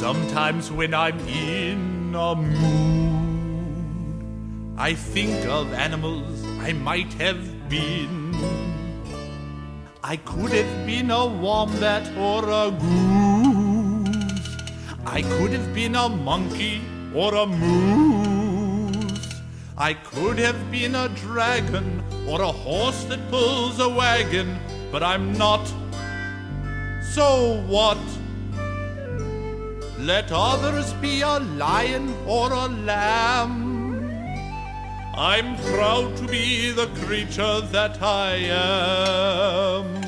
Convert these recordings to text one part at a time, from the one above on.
Sometimes when I'm in a mood, I think of animals I might have been. I could have been a wombat or a goose. I could have been a monkey or a moose. I could have been a dragon or a horse that pulls a wagon, but I'm not. So what? Let others be a lion or a lamb. I'm proud to be the creature that I am.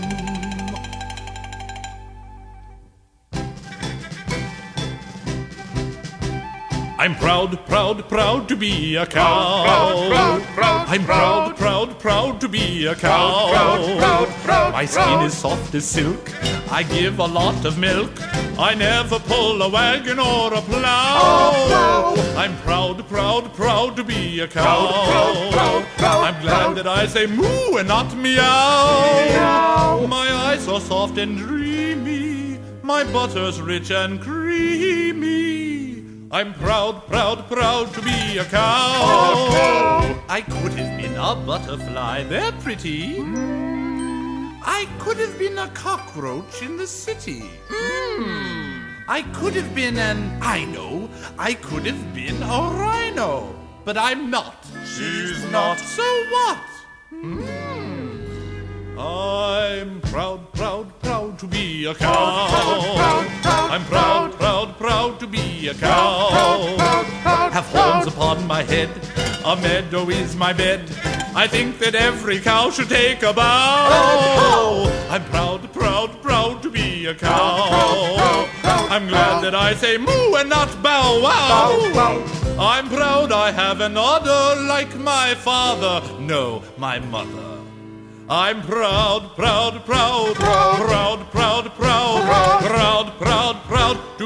I'm proud, proud, proud to be a cow. Proud, proud, proud, I'm proud, proud, proud to be a cow. proud, proud, proud, My skin proud. is soft as silk. I give a lot of milk. I never pull a wagon or a plow. I'm proud, proud, proud to be a cow. proud, proud, proud, I'm glad that I say moo and not meow. My eyes are soft and dreamy. My butter's rich and creamy. I'm proud, proud, proud to be a cow. I could have been a butterfly, they're pretty. Hmm. I could have been a cockroach in the city. Hmm. I could have been an, I know, I could have been a rhino, but I'm not. She's not. So what? Hmm. I'm proud, proud, proud to be a cow. proud, proud, I'm proud, proud, proud to be a cow. Have horns upon my head, a meadow is my bed. I think that every cow should take a bow. I'm proud, proud, proud to be a cow. I'm glad that I say moo and not bow wow. I'm proud I have an udder like my father, no, my mother. I'm proud, proud, proud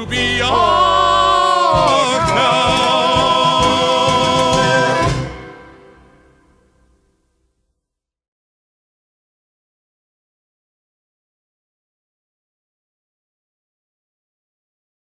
to be yours.